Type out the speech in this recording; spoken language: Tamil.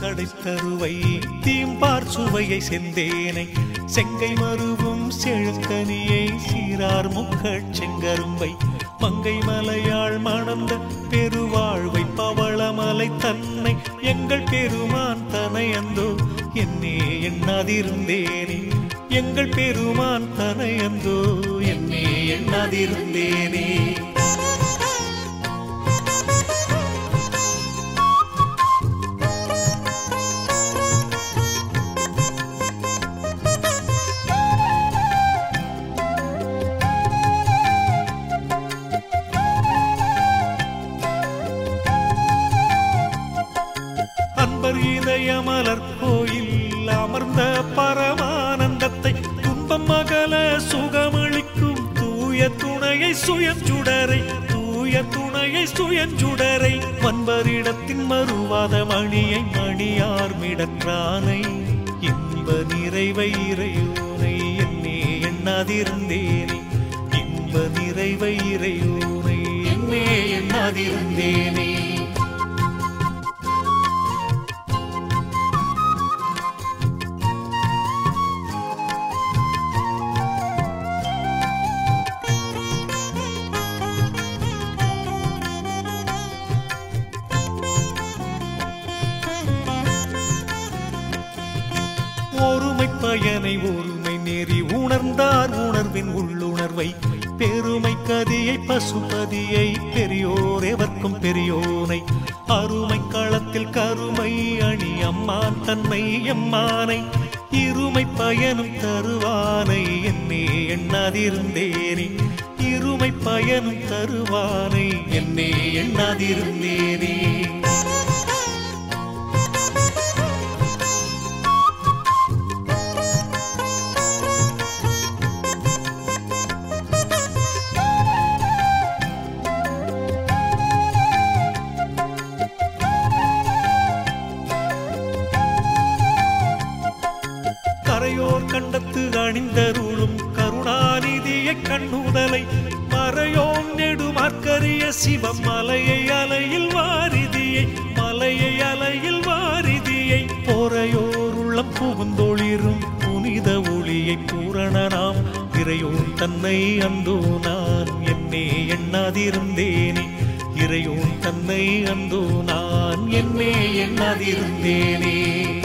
சடைத்தருவை தீம்பார் சுவையை செந்தேனை செங்கை மருவும் செழுக்கனியை சீரார் முக்கட் செங்கரும்பை மங்கை மலையாள் மணந்த பெருவாழ்வை பவளமலை தன்னை எங்கள் பெருமான் தனையந்தோ என்னே எண்ணாதிருந்தேனே எங்கள் பெருமான் தனையந்தோ என்னே எண்ணாதிருந்தேனே. அமர் இதயமலர் கோயில் அமர்ந்த பரமானந்தத்தை துன்பம் மகள சுகமளிக்கும் தூய துணையை சுயஞ்சுடரை தூய துணையை சுயஞ்சுடரை வன்பரிடத்தின் மறுவாத மணியை மணியார் மிடற்றானை இன்ப நிறைவை இறையோனை என்னே எண்ணாதிருந்தேனே இன்ப நிறைவை இறையோனை என்னே எண்ணாதிருந்தேனே. பயனை ஒருமை நெறி உணர்ந்தார் உணர்வின் உள்ளுணர்வை. பெருமை கதியை பசுபதியை பெரியோர் எவர்க்கும் பெரியோனை. அருமை களத்தில் கருமை அணி அம்மான் தன்னை எம்மானை. இருமை பயனும் தருவானை என்னே எண்ணாதிருந்தேனே. இருமை பயனும் தருவானை என்னே எண்ணாதிருந்தேனே. கண்ணுதலை மறையோம் நெடுமார்க்கரிய சிவம் மலையை அலையில் வாரிதியை மலையை அலையில் வாரிதியை. பொறையோர் உள்ளம் புகுந்தொளிரும் புனித ஒளியை பூரணனாம் இறையோன் தன்னை அந்தோ நான் என்னே எண்ணாதிருந்தேனே. இறையோன் தன்னை அந்தோ நான் என்னே எண்ணாதிருந்தேனே.